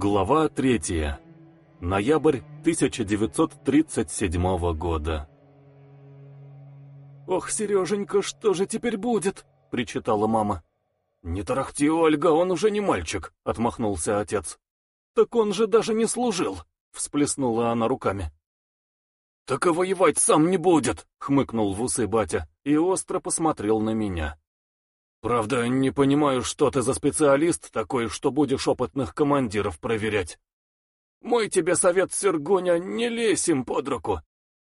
Глава 3. Ноябрь 1937 года. «Ох, Сереженька, что же теперь будет?» — причитала мама. «Не тарахти, Ольга, он уже не мальчик», — отмахнулся отец. «Так он же даже не служил», — всплеснула она руками. «Так и воевать сам не будет», — хмыкнул в усы батя и остро посмотрел на меня. «Правда, не понимаю, что ты за специалист такой, что будешь опытных командиров проверять. Мой тебе совет, Сергуня, не лезь им под руку.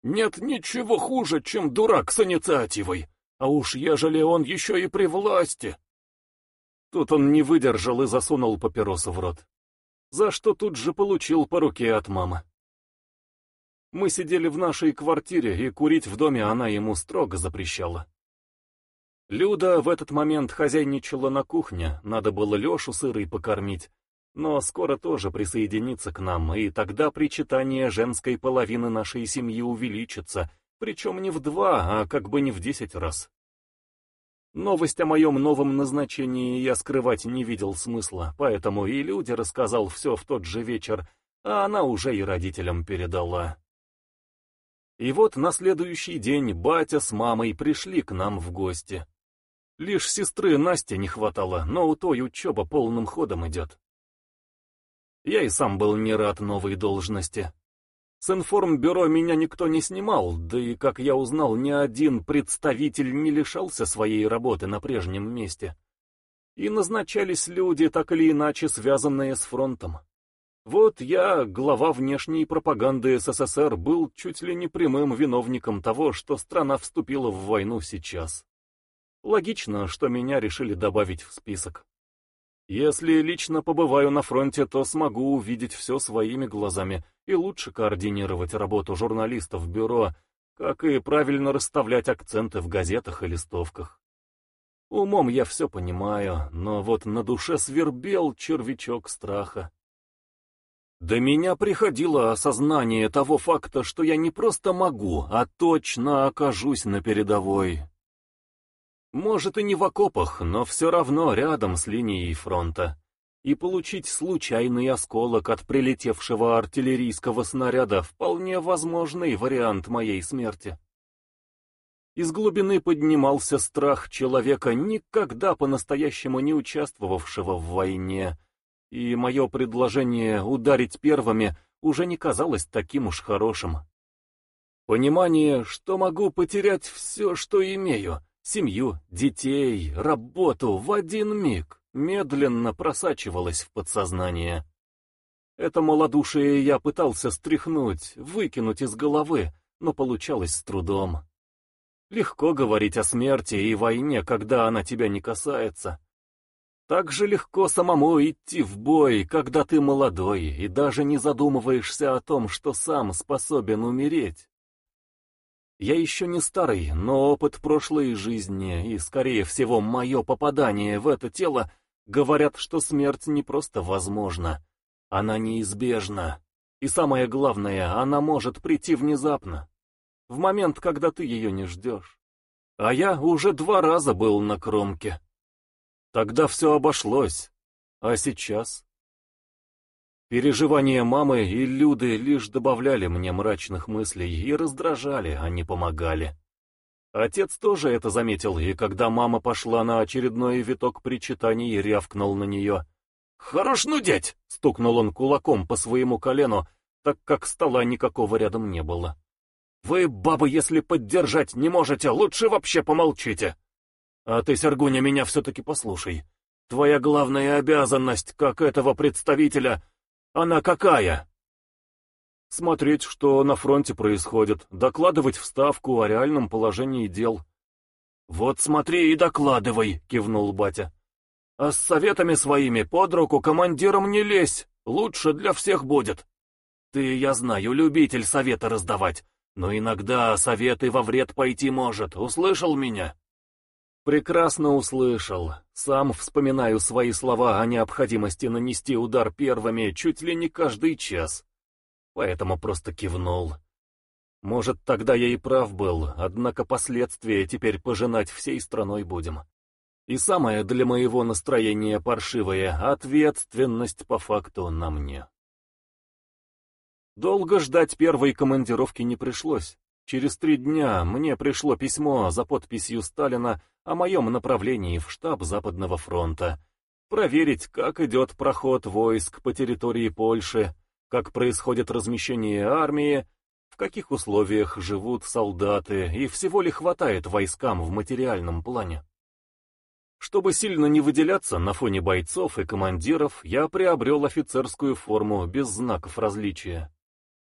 Нет ничего хуже, чем дурак с инициативой, а уж ежели он еще и при власти». Тут он не выдержал и засунул папиросу в рот, за что тут же получил по руке от мамы. Мы сидели в нашей квартире, и курить в доме она ему строго запрещала. Люда в этот момент хозяйничала на кухне, надо было Лешу сырой покормить, но скоро тоже присоединится к нам, и тогда причитание женской половины нашей семьи увеличится, причем не в два, а как бы не в десять раз. Новость о моем новом назначении я скрывать не видел смысла, поэтому и Люде рассказал все в тот же вечер, а она уже и родителям передала. И вот на следующий день батя с мамой пришли к нам в гости. Лишь сестры Насти не хватало, но у той учеба полным ходом идет. Я и сам был не рад новой должности. С информбюро меня никто не снимал, да и, как я узнал, ни один представитель не лишался своей работы на прежнем месте. И назначались люди, так или иначе связанные с фронтом. Вот я, глава внешней пропаганды СССР, был чуть ли не прямым виновником того, что страна вступила в войну сейчас. Логично, что меня решили добавить в список. Если лично побываю на фронте, то смогу увидеть все своими глазами и лучше координировать работу журналистов бюро, как и правильно расставлять акценты в газетах и листовках. Умом я все понимаю, но вот на душе свербел червячок страха. До меня приходило осознание того факта, что я не просто могу, а точно окажусь на передовой. Может и не в окопах, но все равно рядом с линией фронта. И получить случайный осколок от прилетевшего артиллерийского снаряда вполне возможный вариант моей смерти. Из глубины поднимался страх человека, никогда по-настоящему не участвовавшего в войне, и мое предложение ударить первыми уже не казалось таким уж хорошим. Понимание, что могу потерять все, что имею — Семью, детей, работу в один миг медленно просачивалось в подсознание. Это малодушие я пытался стряхнуть, выкинуть из головы, но получалось с трудом. Легко говорить о смерти и войне, когда она тебя не касается. Так же легко самому идти в бой, когда ты молодой и даже не задумываешься о том, что сам способен умереть. Я еще не старый, но опыт прошлой жизни и, скорее всего, мое попадание в это тело говорят, что смерть не просто возможна, она неизбежна. И самое главное, она может прийти внезапно, в момент, когда ты ее не ждешь. А я уже два раза был на кромке. Тогда все обошлось. А сейчас? Переживания мамы и Люды лишь добавляли мне мрачных мыслей и раздражали, а не помогали. Отец тоже это заметил, и когда мама пошла на очередной виток причитаний, рявкнул на нее. «Хорош нудеть!» — стукнул он кулаком по своему колену, так как стола никакого рядом не было. «Вы, бабы, если поддержать не можете, лучше вообще помолчите. А ты, Сергуня, меня все-таки послушай. Твоя главная обязанность, как этого представителя, она какая? Смотреть, что на фронте происходит, докладывать в Ставку о реальном положении дел. «Вот смотри и докладывай», — кивнул батя. «А с советами своими под руку командиром не лезь, лучше для всех будет. Ты, я знаю, любитель совета раздавать, но иногда советы во вред пойти может, услышал меня?» Прекрасно услышал. Сам вспоминаю свои слова о необходимости нанести удар первыми чуть ли не каждый час. Поэтому просто кивнул. Может, тогда я и прав был, однако последствия теперь пожинать всей страной будем. И самое для моего настроения паршивое — ответственность по факту на мне. Долго ждать первой командировки не пришлось. Через три дня мне пришло письмо за подписью Сталина о моем направлении в штаб Западного фронта. Проверить, как идет проход войск по территории Польши, как происходит размещение армии, в каких условиях живут солдаты и всего ли хватает войскам в материальном плане. Чтобы сильно не выделяться на фоне бойцов и командиров, я приобрел офицерскую форму без знаков различия.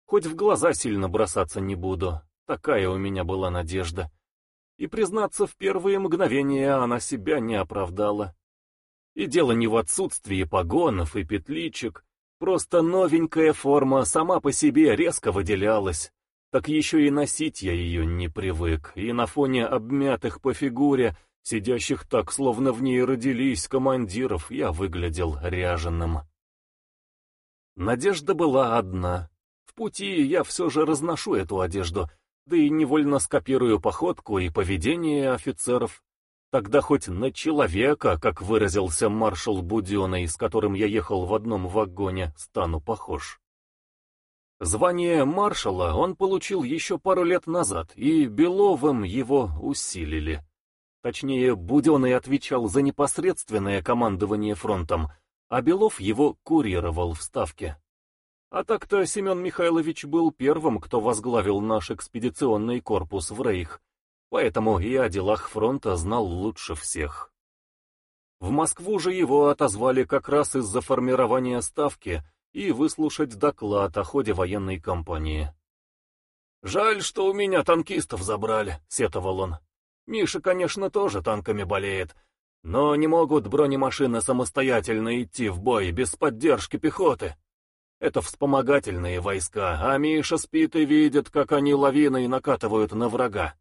Хоть в глаза сильно бросаться не буду, такая у меня была надежда. И, признаться, в первые мгновения она себя не оправдала. И дело не в отсутствии погонов и петличек, просто новенькая форма сама по себе резко выделялась. Так еще и носить я ее не привык, и на фоне обмятых по фигуре Сидящих так, словно в ней родились командиров, я выглядел ряженым. Надежда была одна. В пути я все же разношу эту одежду, да и невольно скопирую походку и поведение офицеров. Тогда хоть на человека, как выразился маршал Буденный, с которым я ехал в одном вагоне, стану похож. Звание маршала он получил еще пару лет назад, и Беловым его усилили. Точнее, Буденный отвечал за непосредственное командование фронтом, а Белов его курировал в Ставке. А так-то Семен Михайлович был первым, кто возглавил наш экспедиционный корпус в Рейх, поэтому и о делах фронта знал лучше всех. В Москву же его отозвали как раз из-за формирования Ставки и выслушать доклад о ходе военной кампании. «Жаль, что у меня танкистов забрали», — сетовал он. Миша, конечно, тоже танками болеет, но не могут бронемашины самостоятельно идти в бой без поддержки пехоты. Это вспомогательные войска, а Миша спит и видит, как они лавиной накатывают на врага.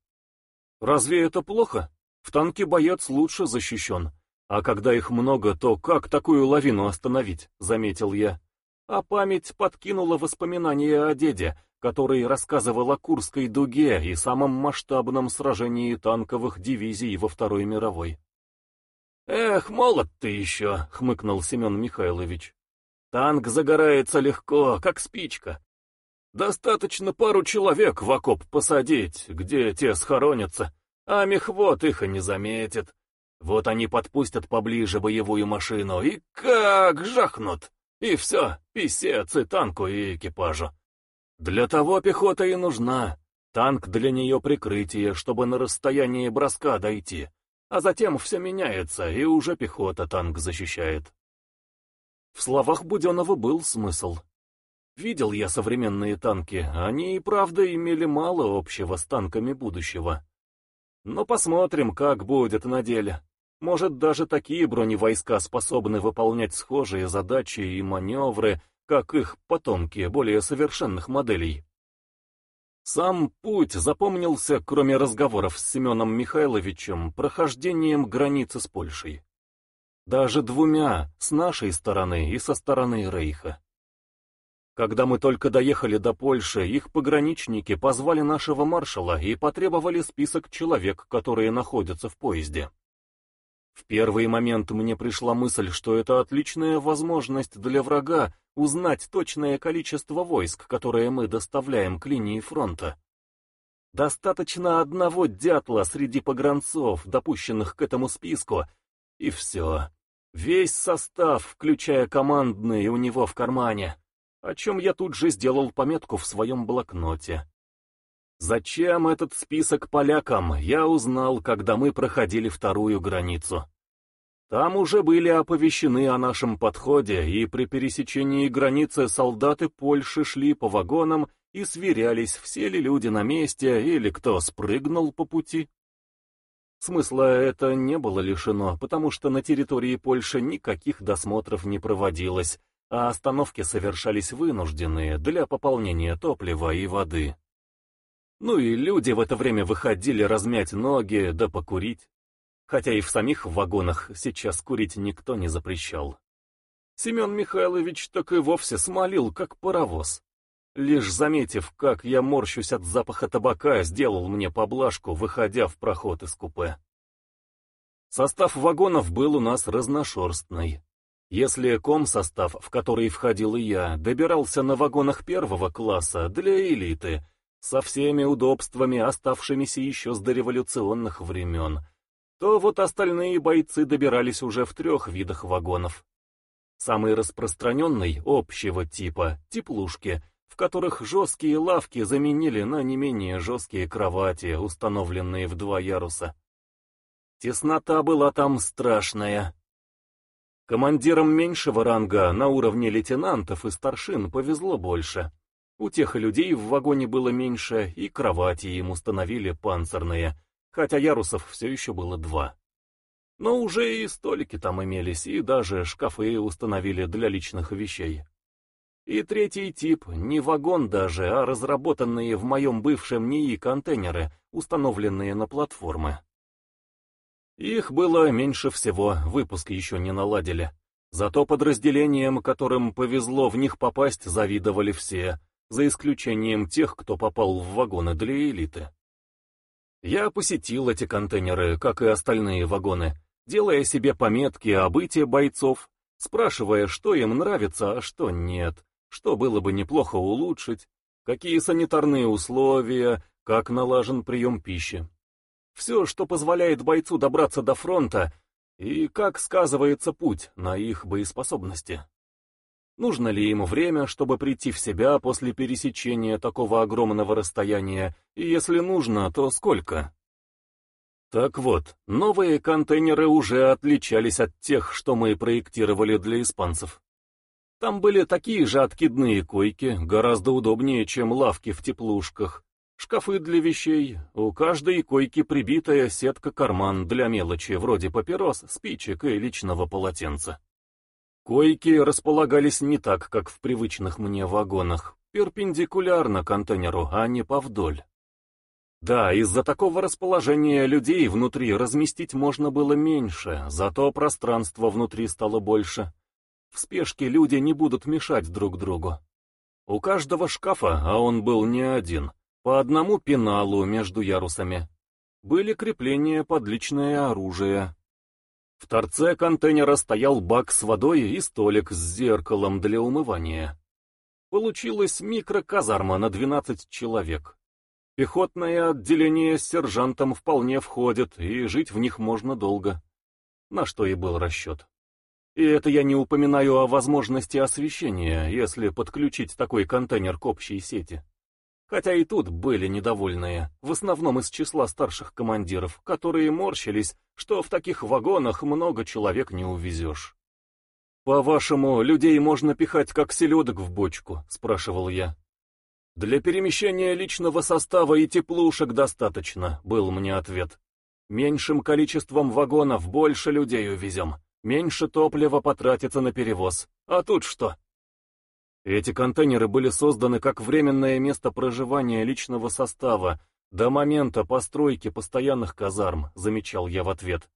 Разве это плохо? В танке боец лучше защищен. А когда их много, то как такую лавину остановить, заметил я. А память подкинула воспоминания о деде, который рассказывал о Курской дуге и самом масштабном сражении танковых дивизий во Второй мировой. «Эх, молод ты еще!» — хмыкнул Семен Михайлович. «Танк загорается легко, как спичка. Достаточно пару человек в окоп посадить, где те схоронятся, а мехвод их и не заметит. Вот они подпустят поближе боевую машину и как жахнут! И все, писец и танку, и экипажу. Для того пехота и нужна. Танк для нее прикрытие, чтобы на расстоянии броска дойти. А затем все меняется, и уже пехота танк защищает. В словах Буденова был смысл. Видел я современные танки, они и правда имели мало общего с танками будущего. Но посмотрим, как будет на деле. Может, даже такие броневойска способны выполнять схожие задачи и маневры, как их потомки более совершенных моделей. Сам путь запомнился, кроме разговоров с Семеном Михайловичем, прохождением границы с Польшей. Даже двумя, с нашей стороны и со стороны Рейха. Когда мы только доехали до Польши, их пограничники позвали нашего маршала и потребовали список человек, которые находятся в поезде. В первый момент мне пришла мысль, что это отличная возможность для врага узнать точное количество войск, которое мы доставляем к линии фронта. Достаточно одного дятла среди погранцов, допущенных к этому списку, и все. Весь состав, включая командный, у него в кармане, о чем я тут же сделал пометку в своем блокноте. Зачем этот список полякам, я узнал, когда мы проходили вторую границу. Там уже были оповещены о нашем подходе, и при пересечении границы солдаты Польши шли по вагонам и сверялись, все ли люди на месте или кто спрыгнул по пути. Смысла это не было лишено, потому что на территории Польши никаких досмотров не проводилось, а остановки совершались вынужденные для пополнения топлива и воды. Ну и люди в это время выходили размять ноги да покурить. Хотя и в самих вагонах сейчас курить никто не запрещал. Семен Михайлович так и вовсе смолил, как паровоз. Лишь заметив, как я морщусь от запаха табака, сделал мне поблажку, выходя в проход из купе. Состав вагонов был у нас разношерстный. Если ком-состав, в который входил и я, добирался на вагонах первого класса для элиты, со всеми удобствами, оставшимися еще с дореволюционных времен, то вот остальные бойцы добирались уже в трех видах вагонов. Самый распространенный, общего типа, теплушки, в которых жесткие лавки заменили на не менее жесткие кровати, установленные в два яруса. Теснота была там страшная. Командирам меньшего ранга на уровне лейтенантов и старшин повезло больше. У тех людей в вагоне было меньше, и кровати им установили панцирные, хотя ярусов все еще было два. Но уже и столики там имелись, и даже шкафы установили для личных вещей. И третий тип, не вагон даже, а разработанные в моем бывшем НИИ контейнеры, установленные на платформы. Их было меньше всего, выпуск еще не наладили. Зато подразделениям, которым повезло в них попасть, завидовали все, за исключением тех, кто попал в вагоны для элиты. Я посетил эти контейнеры, как и остальные вагоны, делая себе пометки о быте бойцов, спрашивая, что им нравится, а что нет, что было бы неплохо улучшить, какие санитарные условия, как налажен прием пищи. Все, что позволяет бойцу добраться до фронта, и как сказывается путь на их боеспособности. Нужно ли ему время, чтобы прийти в себя после пересечения такого огромного расстояния, и если нужно, то сколько? Так вот, новые контейнеры уже отличались от тех, что мы проектировали для испанцев. Там были такие же откидные койки, гораздо удобнее, чем лавки в теплушках, шкафы для вещей, у каждой койки прибитая сетка-карман для мелочи, вроде папирос, спичек и личного полотенца. Койки располагались не так, как в привычных мне вагонах, перпендикулярно контейнеру, а не повдоль. Да, из-за такого расположения людей внутри разместить можно было меньше, зато пространство внутри стало больше. В спешке люди не будут мешать друг другу. У каждого шкафа, а он был не один, по одному пеналу между ярусами. Были крепления под личное оружие, в торце контейнера стоял бак с водой и столик с зеркалом для умывания. Получилась микроказарма на 12 человек. Пехотное отделение с сержантом вполне входит, и жить в них можно долго. На что и был расчет. И это я не упоминаю о возможности освещения, если подключить такой контейнер к общей сети. Хотя и тут были недовольные, в основном из числа старших командиров, которые морщились, что в таких вагонах много человек не увезешь. «По-вашему, людей можно пихать как селедок в бочку?» — спрашивал я. «Для перемещения личного состава и теплушек достаточно», — был мне ответ. «Меньшим количеством вагонов больше людей увезем, меньше топлива потратится на перевоз. А тут что?» Эти контейнеры были созданы как временное место проживания личного состава до момента постройки постоянных казарм, замечал я в ответ.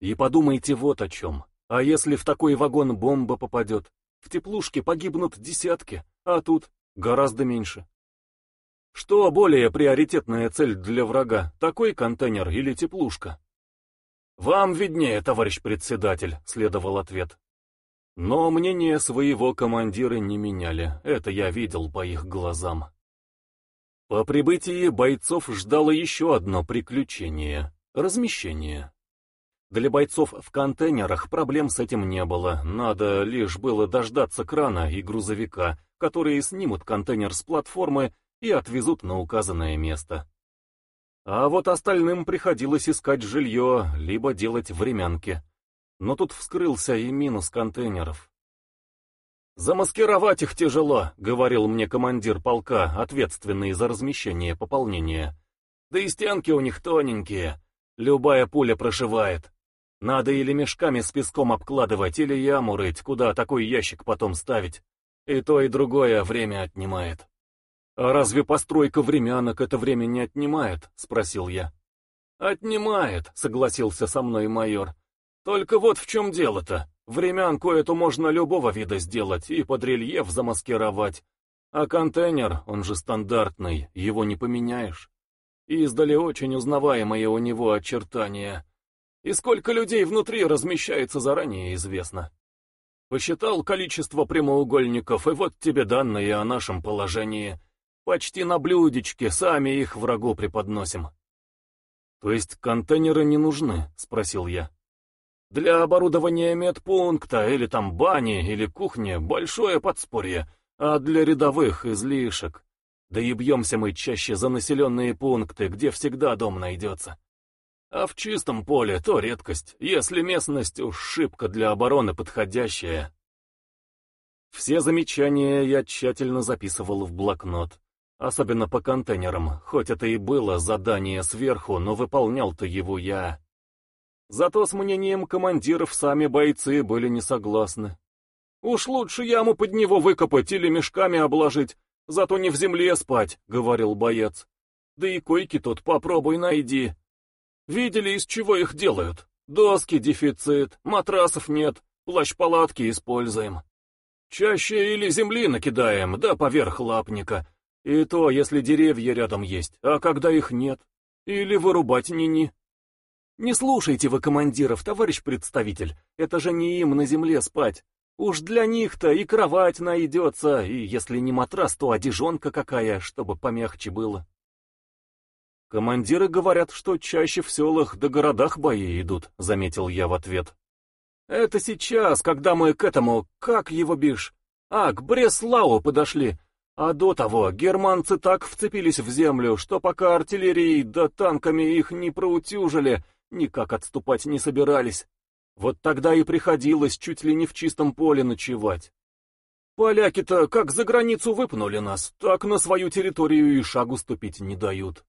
И подумайте вот о чем. А если в такой вагон бомба попадет? В теплушке погибнут десятки, а тут гораздо меньше. Что более приоритетная цель для врага, такой контейнер или теплушка? «Вам виднее, товарищ председатель», — следовал ответ. Но мнение своего командира не меняли, это я видел по их глазам. По прибытии бойцов ждало еще одно приключение — размещение. Для бойцов в контейнерах проблем с этим не было, надо лишь было дождаться крана и грузовика, которые снимут контейнер с платформы и отвезут на указанное место. А вот остальным приходилось искать жилье, либо делать времянки. Но тут вскрылся и минус контейнеров. «Замаскировать их тяжело», — говорил мне командир полка, ответственный за размещение пополнения. «Да и стенки у них тоненькие, любая пуля прошивает. Надо или мешками с песком обкладывать, или яму рыть, куда такой ящик потом ставить. И то, и другое время отнимает». «А разве постройка времянок это время не отнимает?» — спросил я. «Отнимает», — согласился со мной майор. Только вот в чем дело-то. Времянку эту можно любого вида сделать и под рельеф замаскировать. А контейнер, он же стандартный, его не поменяешь. Издали очень узнаваемые у него очертания. И сколько людей внутри размещается заранее известно. Посчитал количество прямоугольников, и вот тебе данные о нашем положении. Почти на блюдечке, сами их врагу преподносим. То есть контейнеры не нужны? Спросил я. Для оборудования медпункта, или там бани, или кухни большое подспорье, а для рядовых излишек. Да и бьемся мы чаще за населенные пункты, где всегда дом найдется. А в чистом поле то редкость, если местность уж шибко для обороны подходящая. Все замечания я тщательно записывал в блокнот, особенно по контейнерам, хоть это и было задание сверху, но выполнял-то его я. Зато с мнением командиров сами бойцы были не согласны. «Уж лучше яму под него выкопать или мешками обложить, зато не в земле спать», — говорил боец. «Да и койки тут попробуй найди. Видели, из чего их делают? Доски дефицит, матрасов нет, плащ-палатки используем. Чаще или земли накидаем, да поверх лапника. И то, если деревья рядом есть, а когда их нет. Или вырубать ни-ни. Не слушайте вы командиров, товарищ представитель, это же не им на земле спать. Уж для них-то и кровать найдется, и если не матрас, то одежонка какая, чтобы помягче было. Командиры говорят, что чаще в селах да городах бои идут, заметил я в ответ. Это сейчас, когда мы к этому, как его бишь? А, к Бреславу подошли. А до того германцы так вцепились в землю, что пока артиллерией да танками их не проутюжили, никак отступать не собирались. Вот тогда и приходилось чуть ли не в чистом поле ночевать. Поляки-то как за границу выпнули нас, так на свою территорию и шагу ступить не дают.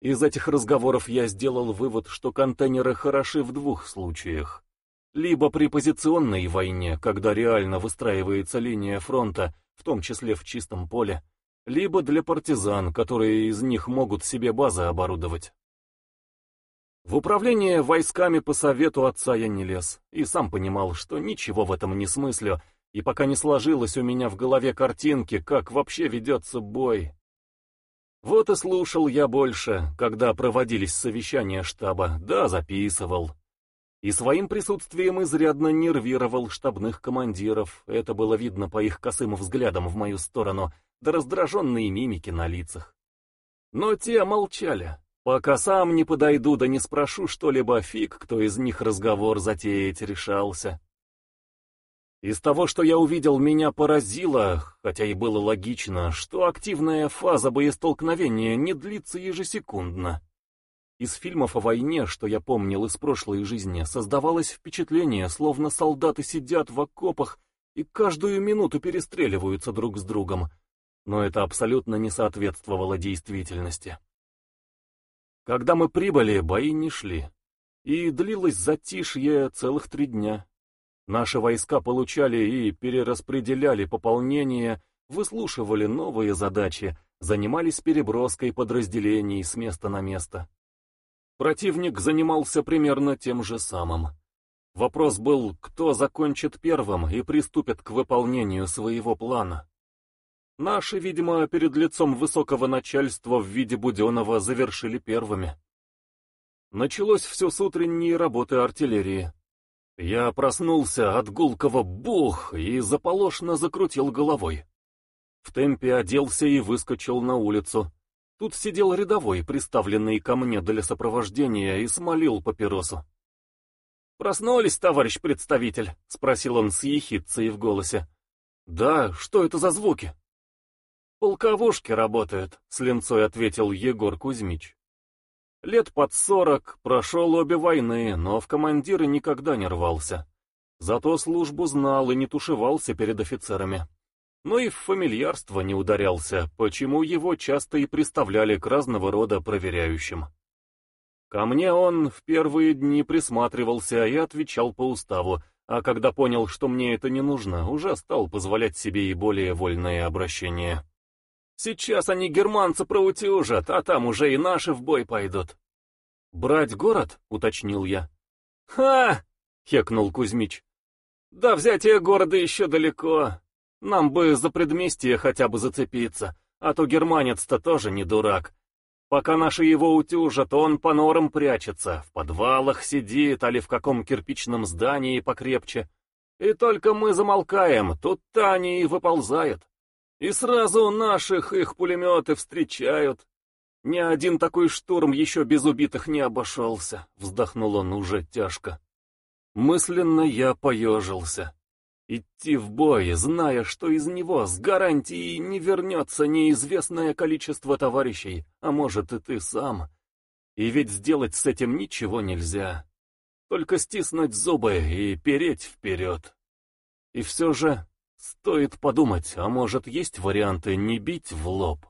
Из этих разговоров я сделал вывод, что контейнеры хороши в двух случаях. Либо при позиционной войне, когда реально выстраивается линия фронта, в том числе в чистом поле, либо для партизан, которые из них могут себе базы оборудовать. В управление войсками по совету отца я не лез, и сам понимал, что ничего в этом не смыслю, и пока не сложилось у меня в голове картинки, как вообще ведется бой. Вот и слушал я больше, когда проводились совещания штаба, да записывал. И своим присутствием изрядно нервировал штабных командиров, это было видно по их косым взглядам в мою сторону, да раздраженные мимики на лицах. Но те молчали, Пока сам не подойду да не спрошу что-либо, фиг, кто из них разговор затеять решался. Из того, что я увидел, меня поразило, хотя и было логично, что активная фаза боестолкновения не длится ежесекундно. Из фильмов о войне, что я помнил из прошлой жизни, создавалось впечатление, словно солдаты сидят в окопах и каждую минуту перестреливаются друг с другом, но это абсолютно не соответствовало действительности. Когда мы прибыли, бои не шли. И длилось затишье целых три дня. Наши войска получали и перераспределяли пополнение, выслушивали новые задачи, занимались переброской подразделений с места на место. Противник занимался примерно тем же самым. Вопрос был, кто закончит первым и приступит к выполнению своего плана. Наши, видимо, перед лицом высокого начальства в виде Буденова завершили первыми. Началось все с утренней работы артиллерии. Я проснулся от гулкого бух и заполошно закрутил головой. В темпе оделся и выскочил на улицу. Тут сидел рядовой, приставленный ко мне для сопровождения, и смолил папиросу. «Проснулись, товарищ представитель?» — спросил он с ехидцей в голосе. «Да, что это за звуки?» «Полковушки работают», — с линцой ответил Егор Кузьмич. Лет под сорок, прошел обе войны, но в командиры никогда не рвался. Зато службу знал и не тушевался перед офицерами. Но и в фамильярство не ударялся, почему его часто и приставляли к разного рода проверяющим. Ко мне он в первые дни присматривался и отвечал по уставу, а когда понял, что мне это не нужно, уже стал позволять себе и более вольное обращение. Сейчас они германцы проутюжат, а там уже и наши в бой пойдут. «Брать город?» — уточнил я. «Ха!» — хекнул Кузьмич. «Да взятие города еще далеко. Нам бы за предместье хотя бы зацепиться, а то германец-то тоже не дурак. Пока наши его утюжат, он по норам прячется, в подвалах сидит, али в каком кирпичном здании покрепче. И только мы замолкаем, тут-то они и выползают. И сразу наших их пулеметы встречают. Ни один такой штурм еще без убитых не обошелся, вздохнул он уже тяжко. Мысленно я поежился. Идти в бой, зная, что из него с гарантией не вернется неизвестное количество товарищей, а может и ты сам. И ведь сделать с этим ничего нельзя. Только стиснуть зубы и переть вперед. И все же стоит подумать, а может есть варианты не бить в лоб.